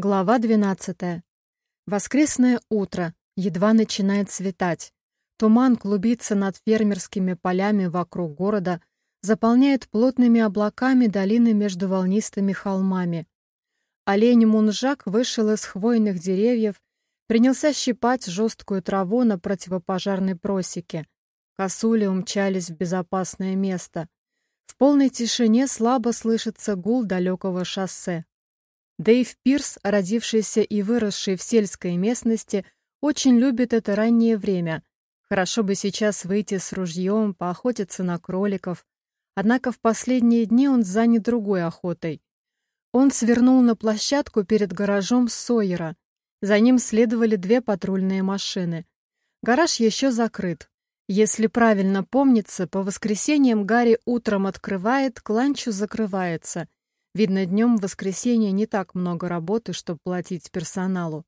Глава 12. Воскресное утро. Едва начинает светать. Туман клубится над фермерскими полями вокруг города, заполняет плотными облаками долины между волнистыми холмами. Олень Мунжак вышел из хвойных деревьев, принялся щипать жесткую траву на противопожарной просеке. Косули умчались в безопасное место. В полной тишине слабо слышится гул далекого шоссе. Дэйв Пирс, родившийся и выросший в сельской местности, очень любит это раннее время. Хорошо бы сейчас выйти с ружьем, поохотиться на кроликов. Однако в последние дни он занят другой охотой. Он свернул на площадку перед гаражом Сойера. За ним следовали две патрульные машины. Гараж еще закрыт. Если правильно помнится, по воскресеньям Гарри утром открывает, к ланчу закрывается — Видно, днем в воскресенье не так много работы, чтобы платить персоналу.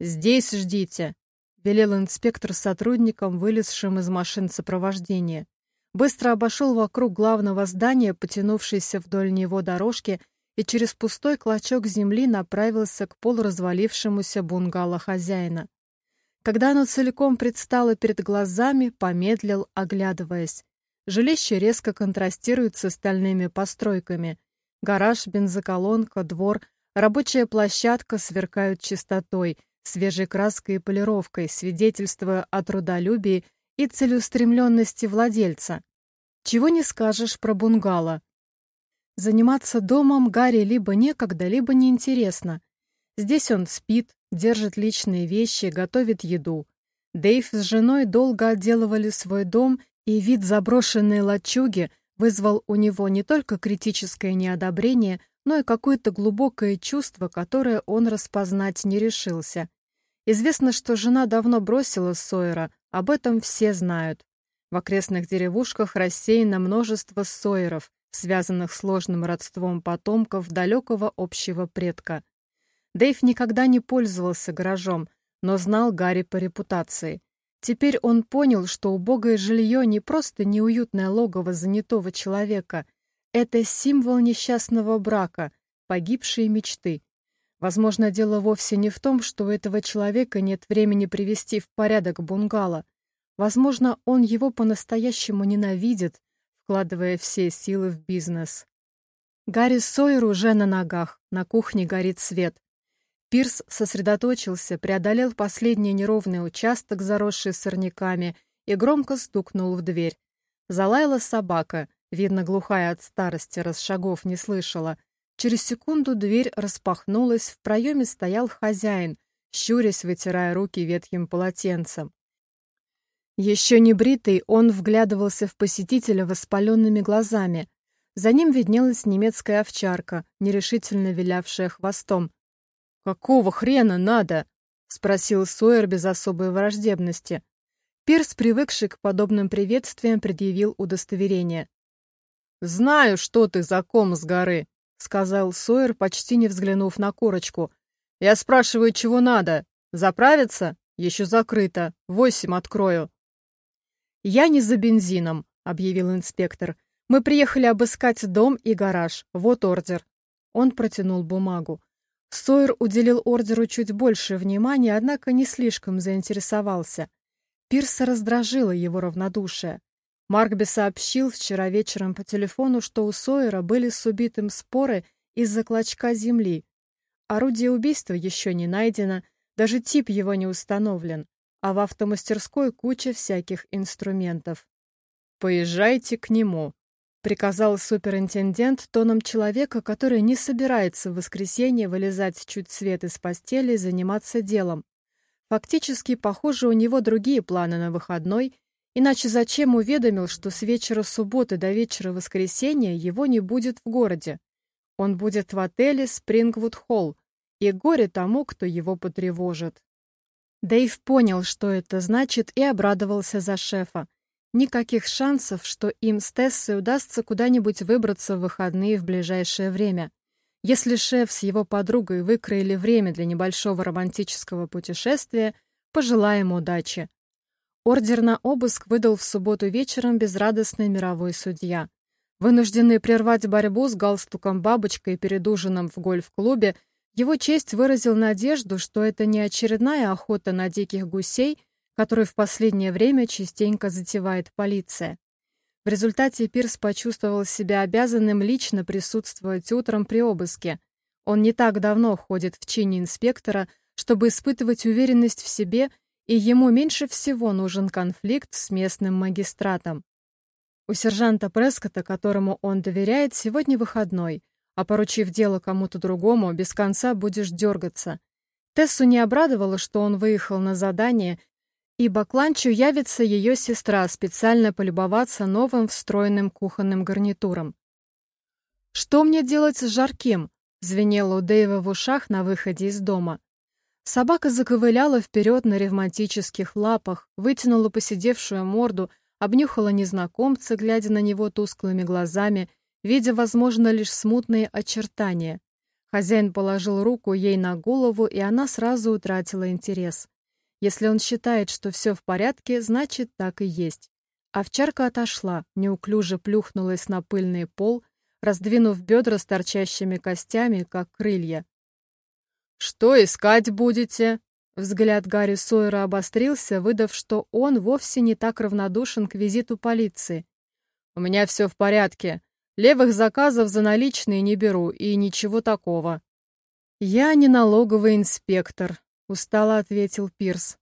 «Здесь ждите», — велел инспектор сотрудникам, вылезшим из машин сопровождения. Быстро обошел вокруг главного здания, потянувшейся вдоль него дорожки, и через пустой клочок земли направился к полуразвалившемуся бунгало хозяина. Когда оно целиком предстало перед глазами, помедлил, оглядываясь. Жилище резко контрастирует с остальными постройками. Гараж, бензоколонка, двор, рабочая площадка сверкают чистотой, свежей краской и полировкой, свидетельствуя о трудолюбии и целеустремленности владельца. Чего не скажешь про бунгало. Заниматься домом Гарри либо некогда, либо неинтересно. Здесь он спит, держит личные вещи, готовит еду. Дэйв с женой долго отделывали свой дом, и вид заброшенной лачуги вызвал у него не только критическое неодобрение, но и какое-то глубокое чувство, которое он распознать не решился. Известно, что жена давно бросила Сойера, об этом все знают. В окрестных деревушках рассеяно множество Сойеров, связанных сложным родством потомков далекого общего предка. Дэйв никогда не пользовался гаражом, но знал Гарри по репутации. Теперь он понял, что убогое жилье не просто неуютное логово занятого человека, это символ несчастного брака, погибшей мечты. Возможно, дело вовсе не в том, что у этого человека нет времени привести в порядок бунгало. Возможно, он его по-настоящему ненавидит, вкладывая все силы в бизнес. Гарри Сойер уже на ногах, на кухне горит свет. Пирс сосредоточился, преодолел последний неровный участок, заросший сорняками, и громко стукнул в дверь. Залаяла собака, видно, глухая от старости, раз шагов не слышала. Через секунду дверь распахнулась, в проеме стоял хозяин, щурясь, вытирая руки ветхим полотенцем. Еще не бритый, он вглядывался в посетителя воспаленными глазами. За ним виднелась немецкая овчарка, нерешительно вилявшая хвостом. «Какого хрена надо?» — спросил Сойер без особой враждебности. Пирс, привыкший к подобным приветствиям, предъявил удостоверение. «Знаю, что ты за ком с горы», — сказал Сойер, почти не взглянув на корочку. «Я спрашиваю, чего надо? Заправиться? Еще закрыто. Восемь открою». «Я не за бензином», — объявил инспектор. «Мы приехали обыскать дом и гараж. Вот ордер». Он протянул бумагу. Сойер уделил ордеру чуть больше внимания, однако не слишком заинтересовался. Пирса раздражило его равнодушие. Маркби сообщил вчера вечером по телефону, что у Сойера были с убитым споры из-за клочка земли. Орудие убийства еще не найдено, даже тип его не установлен, а в автомастерской куча всяких инструментов. «Поезжайте к нему», приказал суперинтендент тоном человека, который не собирается в воскресенье вылезать чуть свет из постели и заниматься делом. Фактически, похоже, у него другие планы на выходной, иначе зачем уведомил, что с вечера субботы до вечера воскресенья его не будет в городе? Он будет в отеле Спрингвуд-Холл, и горе тому, кто его потревожит. Дэйв понял, что это значит, и обрадовался за шефа. Никаких шансов, что им с Тессой удастся куда-нибудь выбраться в выходные в ближайшее время. Если шеф с его подругой выкроили время для небольшого романтического путешествия, пожелаем удачи. Ордер на обыск выдал в субботу вечером безрадостный мировой судья. Вынужденный прервать борьбу с галстуком бабочкой перед ужином в гольф-клубе, Его честь выразил надежду, что это не очередная охота на диких гусей, которую в последнее время частенько затевает полиция. В результате Пирс почувствовал себя обязанным лично присутствовать утром при обыске. Он не так давно ходит в чине инспектора, чтобы испытывать уверенность в себе, и ему меньше всего нужен конфликт с местным магистратом. У сержанта Прескота, которому он доверяет, сегодня выходной, а поручив дело кому-то другому, без конца будешь дергаться. Тессу не обрадовало, что он выехал на задание, ибо к ланчу явится ее сестра специально полюбоваться новым встроенным кухонным гарнитуром. «Что мне делать с жарким?» — звенело у Дэйва в ушах на выходе из дома. Собака заковыляла вперед на ревматических лапах, вытянула посидевшую морду, обнюхала незнакомца, глядя на него тусклыми глазами видя, возможно, лишь смутные очертания. Хозяин положил руку ей на голову, и она сразу утратила интерес. Если он считает, что все в порядке, значит, так и есть. Овчарка отошла, неуклюже плюхнулась на пыльный пол, раздвинув бедра с торчащими костями, как крылья. «Что искать будете?» Взгляд Гарри Сойера обострился, выдав, что он вовсе не так равнодушен к визиту полиции. «У меня все в порядке. Левых заказов за наличные не беру, и ничего такого. Я не налоговый инспектор, устало ответил Пирс.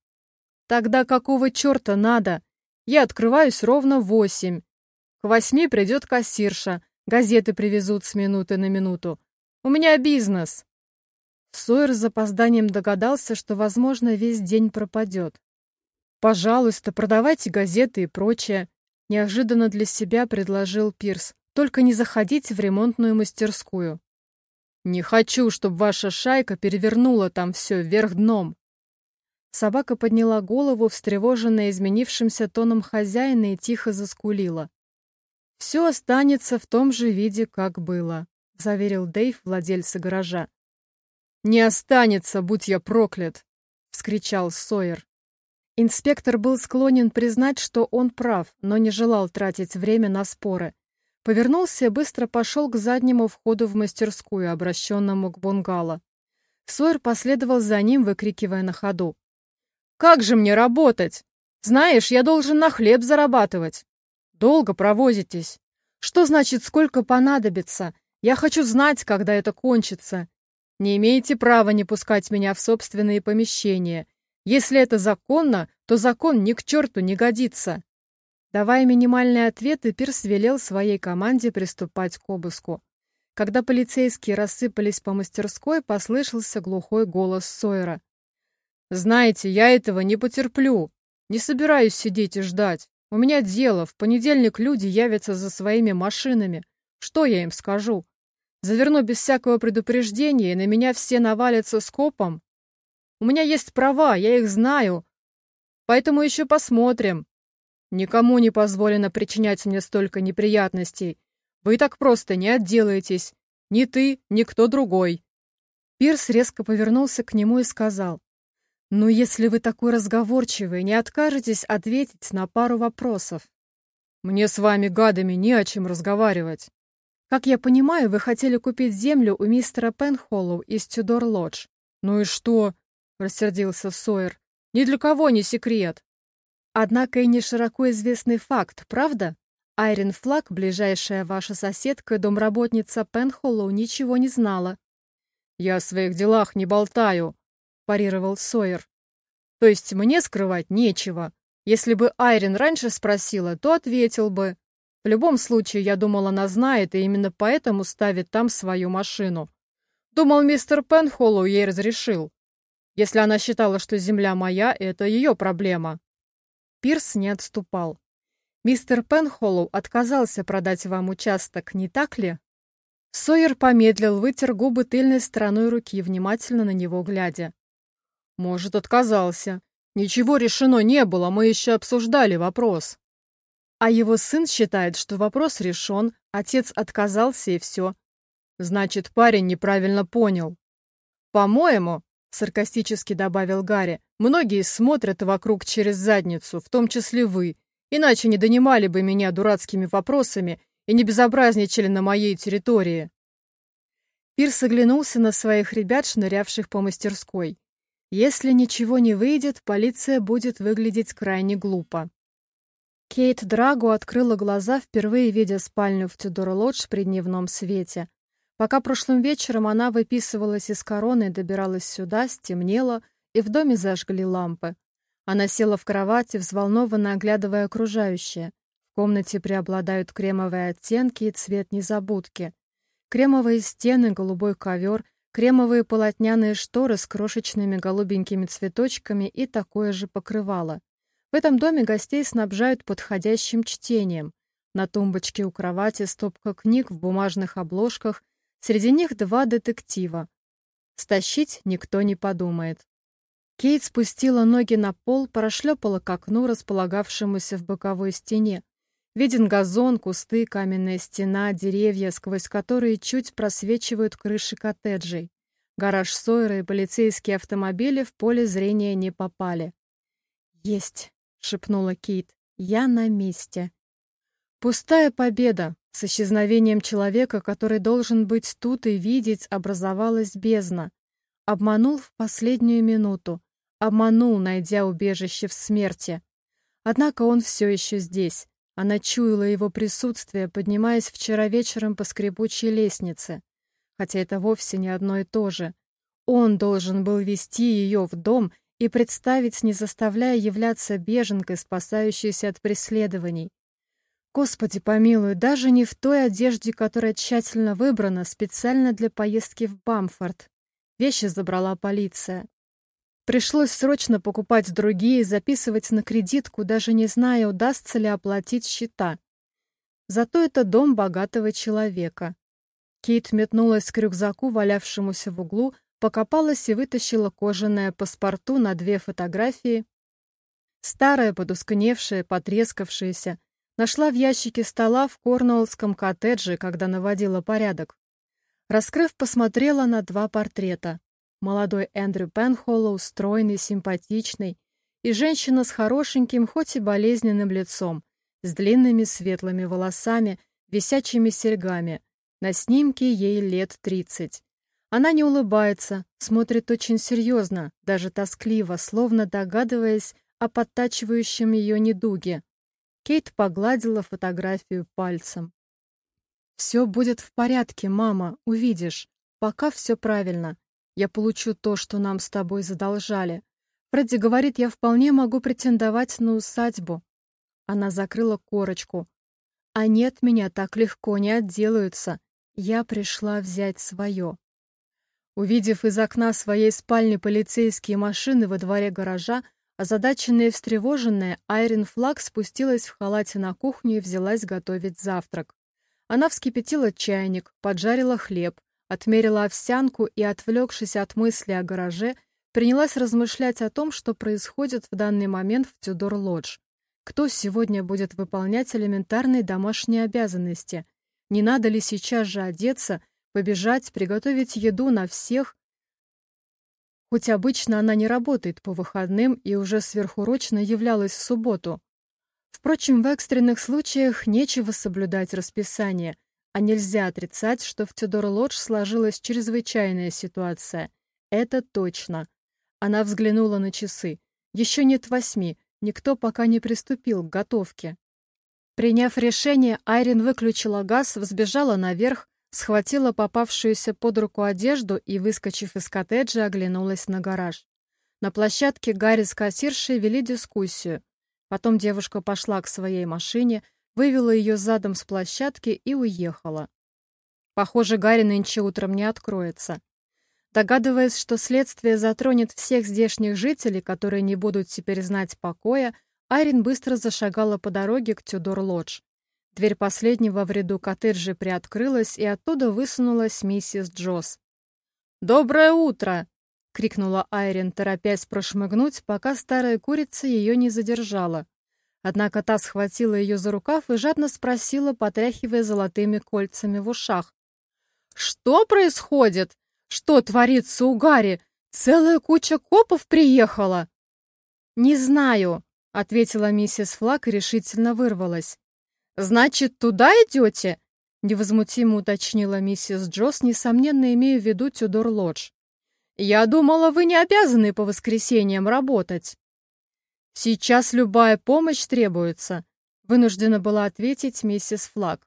Тогда какого черта надо? Я открываюсь ровно в восемь. К восьми придет кассирша, газеты привезут с минуты на минуту. У меня бизнес. Сойер с запозданием догадался, что, возможно, весь день пропадет. «Пожалуйста, продавайте газеты и прочее», — неожиданно для себя предложил Пирс. Только не заходите в ремонтную мастерскую. Не хочу, чтобы ваша шайка перевернула там все вверх дном. Собака подняла голову, встревоженная изменившимся тоном хозяина, и тихо заскулила. «Все останется в том же виде, как было», — заверил Дэйв, владельца гаража. «Не останется, будь я проклят!» — вскричал Сойер. Инспектор был склонен признать, что он прав, но не желал тратить время на споры. Повернулся и быстро пошел к заднему входу в мастерскую, обращенному к бунгало. Сойер последовал за ним, выкрикивая на ходу. «Как же мне работать? Знаешь, я должен на хлеб зарабатывать. Долго провозитесь. Что значит, сколько понадобится? Я хочу знать, когда это кончится. Не имеете права не пускать меня в собственные помещения. Если это законно, то закон ни к черту не годится. Давая минимальные ответы, Пирс велел своей команде приступать к обыску. Когда полицейские рассыпались по мастерской, послышался глухой голос Сойера. «Знаете, я этого не потерплю. Не собираюсь сидеть и ждать. У меня дело. В понедельник люди явятся за своими машинами. Что я им скажу? Заверну без всякого предупреждения, и на меня все навалятся скопом? У меня есть права, я их знаю. Поэтому еще посмотрим, Никому не позволено причинять мне столько неприятностей. Вы так просто не отделаетесь. Ни ты, ни кто другой. Пирс резко повернулся к нему и сказал. «Ну, если вы такой разговорчивый, не откажетесь ответить на пару вопросов?» «Мне с вами, гадами, не о чем разговаривать». «Как я понимаю, вы хотели купить землю у мистера Пенхоллоу из Тюдор-Лодж». «Ну и что?» — рассердился Сойер. «Ни для кого не секрет. Однако и не широко известный факт, правда? Айрин Флаг, ближайшая ваша соседка, домработница Пенхоллоу, ничего не знала. «Я о своих делах не болтаю», — парировал Сойер. «То есть мне скрывать нечего. Если бы Айрин раньше спросила, то ответил бы. В любом случае, я думал, она знает, и именно поэтому ставит там свою машину. Думал, мистер Пенхоллоу ей разрешил. Если она считала, что земля моя, это ее проблема. Пирс не отступал. «Мистер Пенхоллоу отказался продать вам участок, не так ли?» Сойер помедлил, вытер губы тыльной стороной руки, внимательно на него глядя. «Может, отказался. Ничего решено не было, мы еще обсуждали вопрос». А его сын считает, что вопрос решен, отец отказался и все. Значит, парень неправильно понял. По-моему, саркастически добавил Гарри. Многие смотрят вокруг через задницу, в том числе вы. Иначе не донимали бы меня дурацкими вопросами и не безобразничали на моей территории. Пирс оглянулся на своих ребят, шнырявших по мастерской. Если ничего не выйдет, полиция будет выглядеть крайне глупо. Кейт Драго открыла глаза, впервые видя спальню в Тюдор-Лодж при дневном свете. Пока прошлым вечером она выписывалась из короны и добиралась сюда, стемнело, и в доме зажгли лампы. Она села в кровати, взволнованно оглядывая окружающее. В комнате преобладают кремовые оттенки и цвет незабудки. Кремовые стены, голубой ковер, кремовые полотняные шторы с крошечными голубенькими цветочками и такое же покрывало. В этом доме гостей снабжают подходящим чтением. На тумбочке у кровати стопка книг в бумажных обложках, среди них два детектива. Стащить никто не подумает. Кейт спустила ноги на пол, прошлепала к окну, располагавшемуся в боковой стене. Виден газон, кусты, каменная стена, деревья, сквозь которые чуть просвечивают крыши коттеджей. Гараж Сойера и полицейские автомобили в поле зрения не попали. «Есть!» — шепнула Кейт. «Я на месте!» Пустая победа. С исчезновением человека, который должен быть тут и видеть, образовалась бездна. Обманул в последнюю минуту. Обманул, найдя убежище в смерти. Однако он все еще здесь. Она чуяла его присутствие, поднимаясь вчера вечером по скрипучей лестнице. Хотя это вовсе не одно и то же. Он должен был вести ее в дом и представить, не заставляя являться беженкой, спасающейся от преследований. Господи помилуй, даже не в той одежде, которая тщательно выбрана специально для поездки в Бамфорд. Вещи забрала полиция. Пришлось срочно покупать другие, записывать на кредитку, даже не зная, удастся ли оплатить счета. Зато это дом богатого человека. Кейт метнулась к рюкзаку, валявшемуся в углу, покопалась и вытащила кожаное паспорту на две фотографии. Старая, подускневшая, потрескавшаяся. Нашла в ящике стола в Корнуоллском коттедже, когда наводила порядок. Раскрыв, посмотрела на два портрета. Молодой Эндрю Пенхоллоу, стройный, симпатичный, и женщина с хорошеньким, хоть и болезненным лицом, с длинными светлыми волосами, висячими серьгами. На снимке ей лет тридцать. Она не улыбается, смотрит очень серьезно, даже тоскливо, словно догадываясь о подтачивающем ее недуге. Кейт погладила фотографию пальцем. «Все будет в порядке, мама, увидишь. Пока все правильно. Я получу то, что нам с тобой задолжали. Фредди говорит, я вполне могу претендовать на усадьбу. Она закрыла корочку. Они от меня так легко не отделаются. Я пришла взять свое. Увидев из окна своей спальни полицейские машины во дворе гаража, озадаченная и встревоженная, Айрин Флаг спустилась в халате на кухню и взялась готовить завтрак. Она вскипятила чайник, поджарила хлеб, отмерила овсянку и, отвлекшись от мысли о гараже, принялась размышлять о том, что происходит в данный момент в Тюдор-Лодж. Кто сегодня будет выполнять элементарные домашние обязанности? Не надо ли сейчас же одеться, побежать, приготовить еду на всех? Хоть обычно она не работает по выходным и уже сверхурочно являлась в субботу. Впрочем, в экстренных случаях нечего соблюдать расписание – а нельзя отрицать, что в Тюдор-Лодж сложилась чрезвычайная ситуация. Это точно. Она взглянула на часы. Еще нет восьми, никто пока не приступил к готовке. Приняв решение, Айрин выключила газ, взбежала наверх, схватила попавшуюся под руку одежду и, выскочив из коттеджа, оглянулась на гараж. На площадке Гарри с кассиршей вели дискуссию. Потом девушка пошла к своей машине, вывела ее задом с площадки и уехала. Похоже, Гарри нынче утром не откроется. Догадываясь, что следствие затронет всех здешних жителей, которые не будут теперь знать покоя, Айрин быстро зашагала по дороге к Тюдор-Лодж. Дверь последнего в ряду коттеджей приоткрылась, и оттуда высунулась миссис Джосс. «Доброе утро!» — крикнула Айрин, торопясь прошмыгнуть, пока старая курица ее не задержала. Однако та схватила ее за рукав и жадно спросила, потряхивая золотыми кольцами в ушах. «Что происходит? Что творится у Гарри? Целая куча копов приехала!» «Не знаю», — ответила миссис Флак и решительно вырвалась. «Значит, туда идете?» — Невозмутимо уточнила миссис Джосс, несомненно, имея в виду Тюдор-Лодж. «Я думала, вы не обязаны по воскресеньям работать». «Сейчас любая помощь требуется», — вынуждена была ответить миссис Флаг.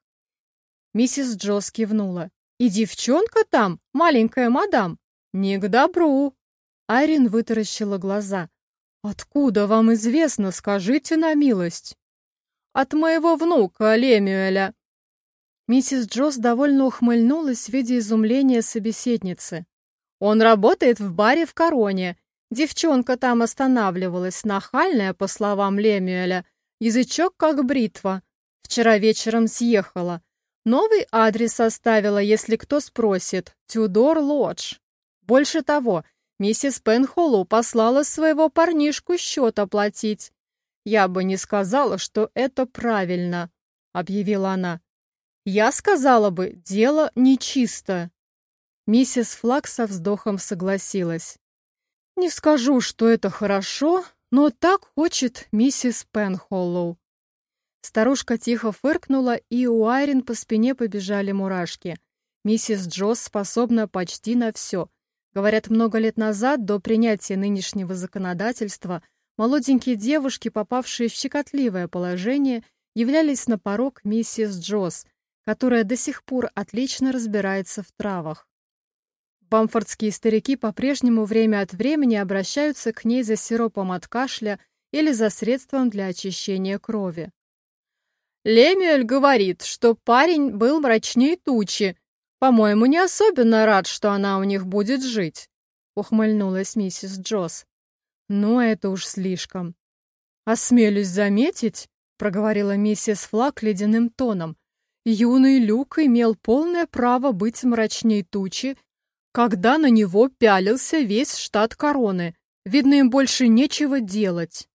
Миссис Джосс кивнула. «И девчонка там, маленькая мадам, не к добру». Айрин вытаращила глаза. «Откуда вам известно, скажите на милость?» «От моего внука Лемюэля», Миссис Джосс довольно ухмыльнулась в виде изумления собеседницы. «Он работает в баре в Короне. Девчонка там останавливалась, нахальная, по словам Лемюэля. Язычок как бритва. Вчера вечером съехала. Новый адрес оставила, если кто спросит. Тюдор Лодж. Больше того, миссис Пенхоллоу послала своего парнишку счет оплатить. «Я бы не сказала, что это правильно», — объявила она. Я сказала бы, дело нечисто. Миссис Флаг со вздохом согласилась. Не скажу, что это хорошо, но так хочет миссис Пенхоллоу. Старушка тихо фыркнула, и у Айрин по спине побежали мурашки. Миссис Джосс способна почти на все. Говорят, много лет назад, до принятия нынешнего законодательства, молоденькие девушки, попавшие в щекотливое положение, являлись на порог миссис Джосс – которая до сих пор отлично разбирается в травах. Бамфордские старики по-прежнему время от времени обращаются к ней за сиропом от кашля или за средством для очищения крови. Лемюэль говорит, что парень был мрачнее тучи. По-моему, не особенно рад, что она у них будет жить, ухмыльнулась миссис Джосс. Ну, это уж слишком. Осмелюсь заметить, проговорила миссис Флак ледяным тоном, Юный Люк имел полное право быть мрачней тучи, когда на него пялился весь штат короны. Видно, им больше нечего делать.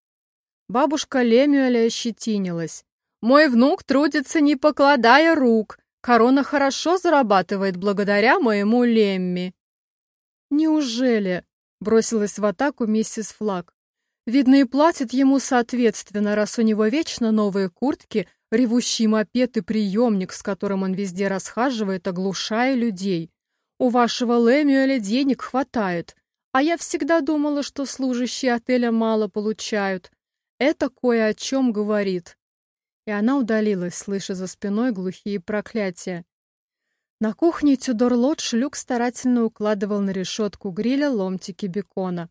Бабушка Лемюэля ощетинилась. «Мой внук трудится, не покладая рук. Корона хорошо зарабатывает благодаря моему Лемми». «Неужели?» — бросилась в атаку миссис Флаг. «Видно, и платит ему соответственно, раз у него вечно новые куртки, ревущий мопед и приемник, с которым он везде расхаживает, оглушая людей. У вашего Лэмюэля денег хватает, а я всегда думала, что служащие отеля мало получают. Это кое о чем говорит. И она удалилась, слыша за спиной глухие проклятия. На кухне Тюдор Лодж Люк старательно укладывал на решетку гриля ломтики бекона.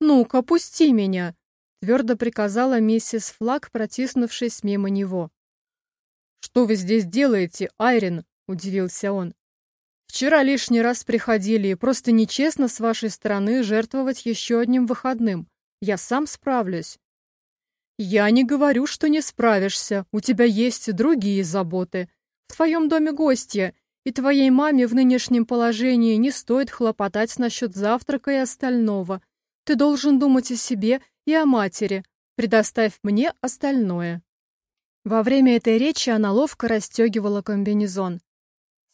«Ну-ка, пусти меня!» — твердо приказала миссис Флаг, протиснувшись мимо него. «Что вы здесь делаете, Айрин?» — удивился он. «Вчера лишний раз приходили, и просто нечестно с вашей стороны жертвовать еще одним выходным. Я сам справлюсь». «Я не говорю, что не справишься. У тебя есть другие заботы. В твоем доме гостья, и твоей маме в нынешнем положении не стоит хлопотать насчет завтрака и остального. Ты должен думать о себе и о матери. Предоставь мне остальное». Во время этой речи она ловко расстегивала комбинезон.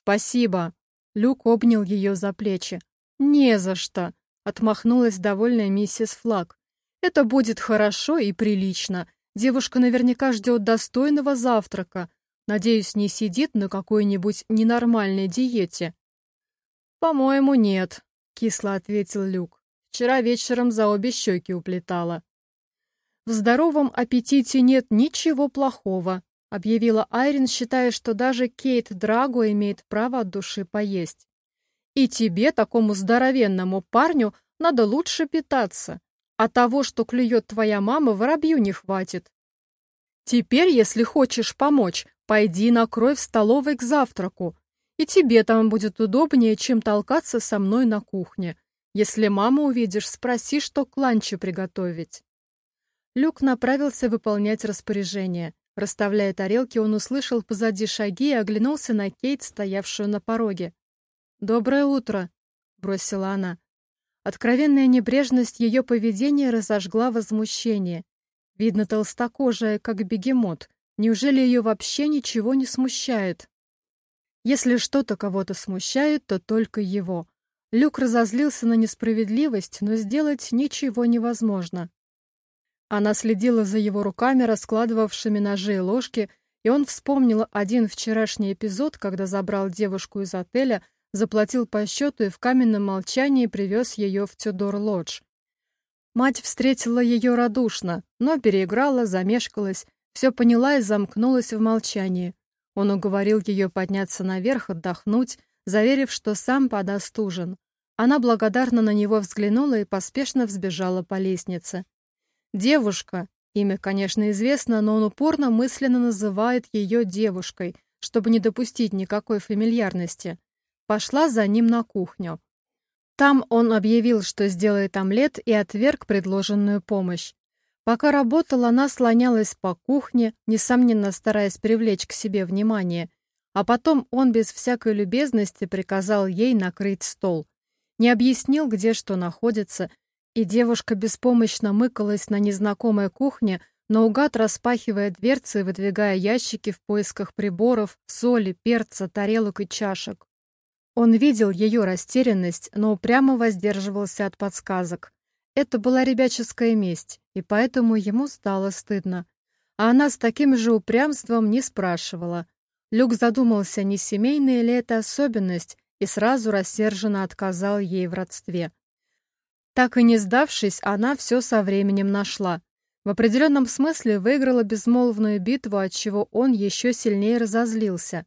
«Спасибо!» Люк обнял ее за плечи. «Не за что!» — отмахнулась довольная миссис Флаг. «Это будет хорошо и прилично. Девушка наверняка ждет достойного завтрака. Надеюсь, не сидит на какой-нибудь ненормальной диете». «По-моему, нет», — кисло ответил Люк. «Вчера вечером за обе щеки уплетала». «В здоровом аппетите нет ничего плохого», — объявила Айрин, считая, что даже Кейт Драго имеет право от души поесть. «И тебе, такому здоровенному парню, надо лучше питаться, а того, что клюет твоя мама, воробью не хватит. Теперь, если хочешь помочь, пойди накрой в столовой к завтраку, и тебе там будет удобнее, чем толкаться со мной на кухне. Если маму увидишь, спроси, что к ланчу приготовить». Люк направился выполнять распоряжение. Расставляя тарелки, он услышал позади шаги и оглянулся на Кейт, стоявшую на пороге. «Доброе утро», — бросила она. Откровенная небрежность ее поведения разожгла возмущение. Видно, толстокожая, как бегемот. Неужели ее вообще ничего не смущает? Если что-то кого-то смущает, то только его. Люк разозлился на несправедливость, но сделать ничего невозможно. Она следила за его руками, раскладывавшими ножи и ложки, И он вспомнил один вчерашний эпизод, когда забрал девушку из отеля, заплатил по счету и в каменном молчании привез ее в Тюдор-Лодж. Мать встретила ее радушно, но переиграла, замешкалась, все поняла и замкнулась в молчании. Он уговорил ее подняться наверх, отдохнуть, заверив, что сам подаст ужин. Она благодарно на него взглянула и поспешно взбежала по лестнице. Девушка, имя, конечно, известно, но он упорно мысленно называет ее девушкой, чтобы не допустить никакой фамильярности, пошла за ним на кухню. Там он объявил, что сделает омлет и отверг предложенную помощь. Пока работала, она слонялась по кухне, несомненно стараясь привлечь к себе внимание, а потом он без всякой любезности приказал ей накрыть стол. Не объяснил, где что находится, и девушка беспомощно мыкалась на незнакомой кухне, наугад распахивая дверцы и выдвигая ящики в поисках приборов, соли, перца, тарелок и чашек. Он видел ее растерянность, но упрямо воздерживался от подсказок. Это была ребяческая месть, и поэтому ему стало стыдно. А она с таким же упрямством не спрашивала. Люк задумался, не семейная ли это особенность, и сразу рассерженно отказал ей в родстве. Так и не сдавшись, она все со временем нашла. В определенном смысле выиграла безмолвную битву, от чего он еще сильнее разозлился.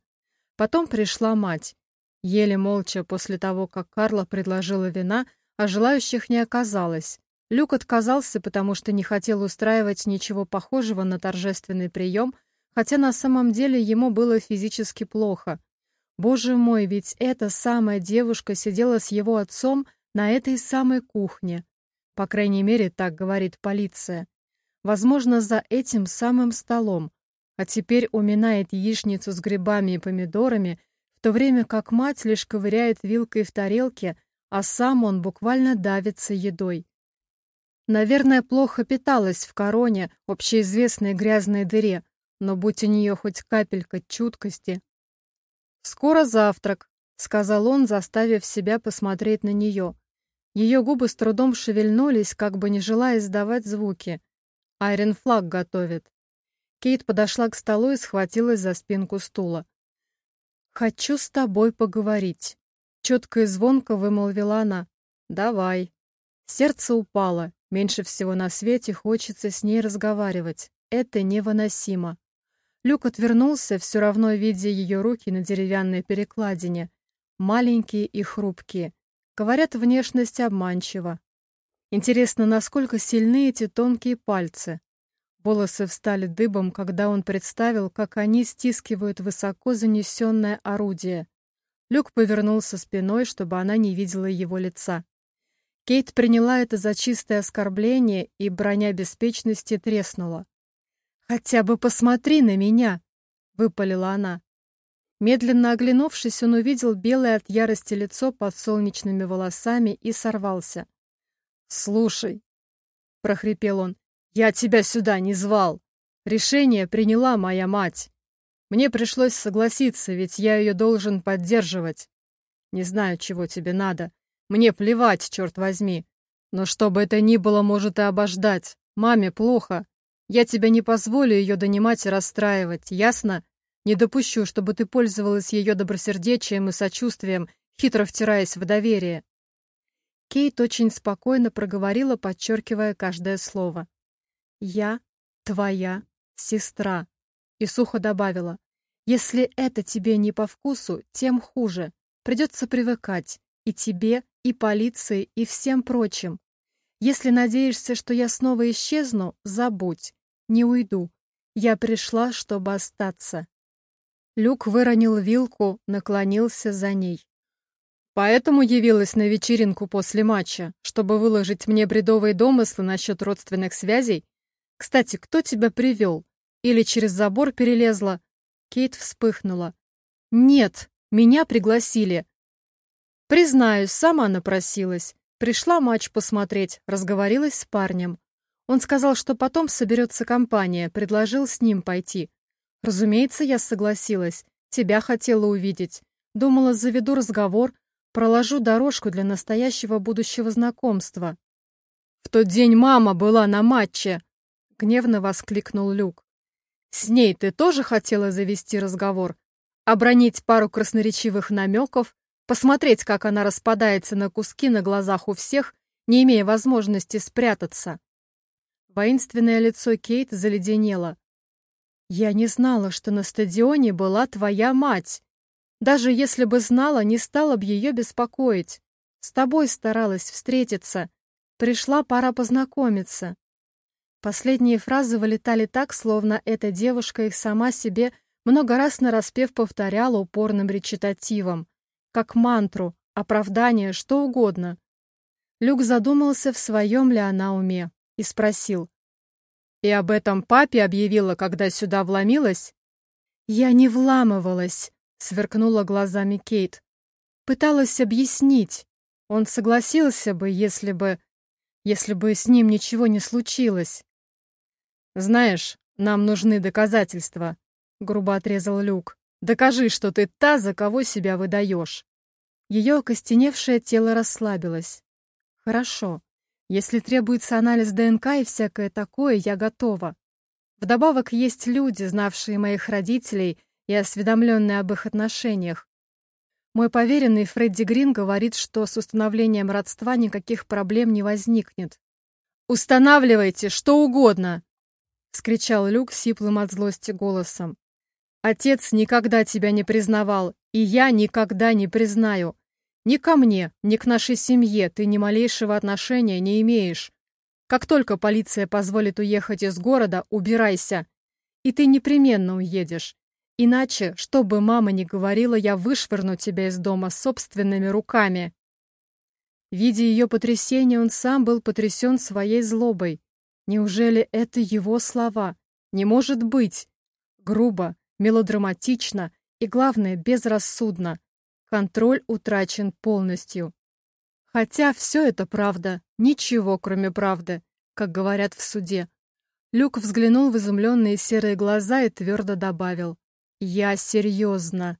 Потом пришла мать. Еле молча после того, как Карла предложила вина, а желающих не оказалось. Люк отказался, потому что не хотел устраивать ничего похожего на торжественный прием — хотя на самом деле ему было физически плохо. Боже мой, ведь эта самая девушка сидела с его отцом на этой самой кухне. По крайней мере, так говорит полиция. Возможно, за этим самым столом. А теперь уминает яичницу с грибами и помидорами, в то время как мать лишь ковыряет вилкой в тарелке, а сам он буквально давится едой. Наверное, плохо питалась в короне, общеизвестной грязной дыре, но будь у нее хоть капелька чуткости. «Скоро завтрак», — сказал он, заставив себя посмотреть на нее. Ее губы с трудом шевельнулись, как бы не желая издавать звуки. Айрен флаг готовит. Кейт подошла к столу и схватилась за спинку стула. «Хочу с тобой поговорить», — четко и звонко вымолвила она. «Давай». Сердце упало. Меньше всего на свете хочется с ней разговаривать. Это невыносимо. Люк отвернулся, все равно видя ее руки на деревянной перекладине. Маленькие и хрупкие. Говорят, внешность обманчива. Интересно, насколько сильны эти тонкие пальцы. Волосы встали дыбом, когда он представил, как они стискивают высоко занесенное орудие. Люк повернулся спиной, чтобы она не видела его лица. Кейт приняла это за чистое оскорбление, и броня беспечности треснула. «Хотя бы посмотри на меня!» — выпалила она. Медленно оглянувшись, он увидел белое от ярости лицо под солнечными волосами и сорвался. «Слушай», — прохрипел он, — «я тебя сюда не звал. Решение приняла моя мать. Мне пришлось согласиться, ведь я ее должен поддерживать. Не знаю, чего тебе надо. Мне плевать, черт возьми. Но что бы это ни было, может и обождать. Маме плохо. Я тебя не позволю ее донимать и расстраивать, ясно? Не допущу, чтобы ты пользовалась ее добросердечием и сочувствием, хитро втираясь в доверие. Кейт очень спокойно проговорила, подчеркивая каждое слово. «Я твоя сестра», и сухо добавила. «Если это тебе не по вкусу, тем хуже. Придется привыкать и тебе, и полиции, и всем прочим. Если надеешься, что я снова исчезну, забудь. Не уйду. Я пришла, чтобы остаться. Люк выронил вилку, наклонился за ней. Поэтому явилась на вечеринку после матча, чтобы выложить мне бредовые домыслы насчет родственных связей? Кстати, кто тебя привел? Или через забор перелезла? Кейт вспыхнула. Нет, меня пригласили. Признаюсь, сама напросилась. Пришла матч посмотреть, разговорилась с парнем. Он сказал, что потом соберется компания, предложил с ним пойти. Разумеется, я согласилась. Тебя хотела увидеть. Думала, заведу разговор, проложу дорожку для настоящего будущего знакомства. «В тот день мама была на матче!» — гневно воскликнул Люк. С ней ты тоже хотела завести разговор? Обронить пару красноречивых намеков, посмотреть, как она распадается на куски на глазах у всех, не имея возможности спрятаться. Воинственное лицо Кейт заледенело. «Я не знала, что на стадионе была твоя мать. Даже если бы знала, не стала бы ее беспокоить. С тобой старалась встретиться. Пришла пора познакомиться». Последние фразы вылетали так, словно эта девушка их сама себе много раз нараспев повторяла упорным речитативом, как мантру, оправдание, что угодно. Люк задумался, в своем ли она уме, и спросил. «И об этом папе объявила, когда сюда вломилась?» «Я не вламывалась», — сверкнула глазами Кейт. «Пыталась объяснить. Он согласился бы, если бы... если бы с ним ничего не случилось». «Знаешь, нам нужны доказательства», — грубо отрезал Люк. «Докажи, что ты та, за кого себя выдаешь». Ее окостеневшее тело расслабилось. «Хорошо. Если требуется анализ ДНК и всякое такое, я готова. Вдобавок есть люди, знавшие моих родителей и осведомленные об их отношениях. Мой поверенный Фредди Грин говорит, что с установлением родства никаких проблем не возникнет. «Устанавливайте что угодно!» — вскричал Люк сиплым от злости голосом. Отец никогда тебя не признавал, и я никогда не признаю. Ни ко мне, ни к нашей семье ты ни малейшего отношения не имеешь. Как только полиция позволит уехать из города, убирайся. И ты непременно уедешь. Иначе, что бы мама ни говорила, я вышвырну тебя из дома собственными руками. Видя ее потрясение, он сам был потрясен своей злобой. Неужели это его слова? Не может быть! Грубо, мелодраматично и, главное, безрассудно. Контроль утрачен полностью. Хотя все это правда, ничего кроме правды, как говорят в суде. Люк взглянул в изумленные серые глаза и твердо добавил. «Я серьезно».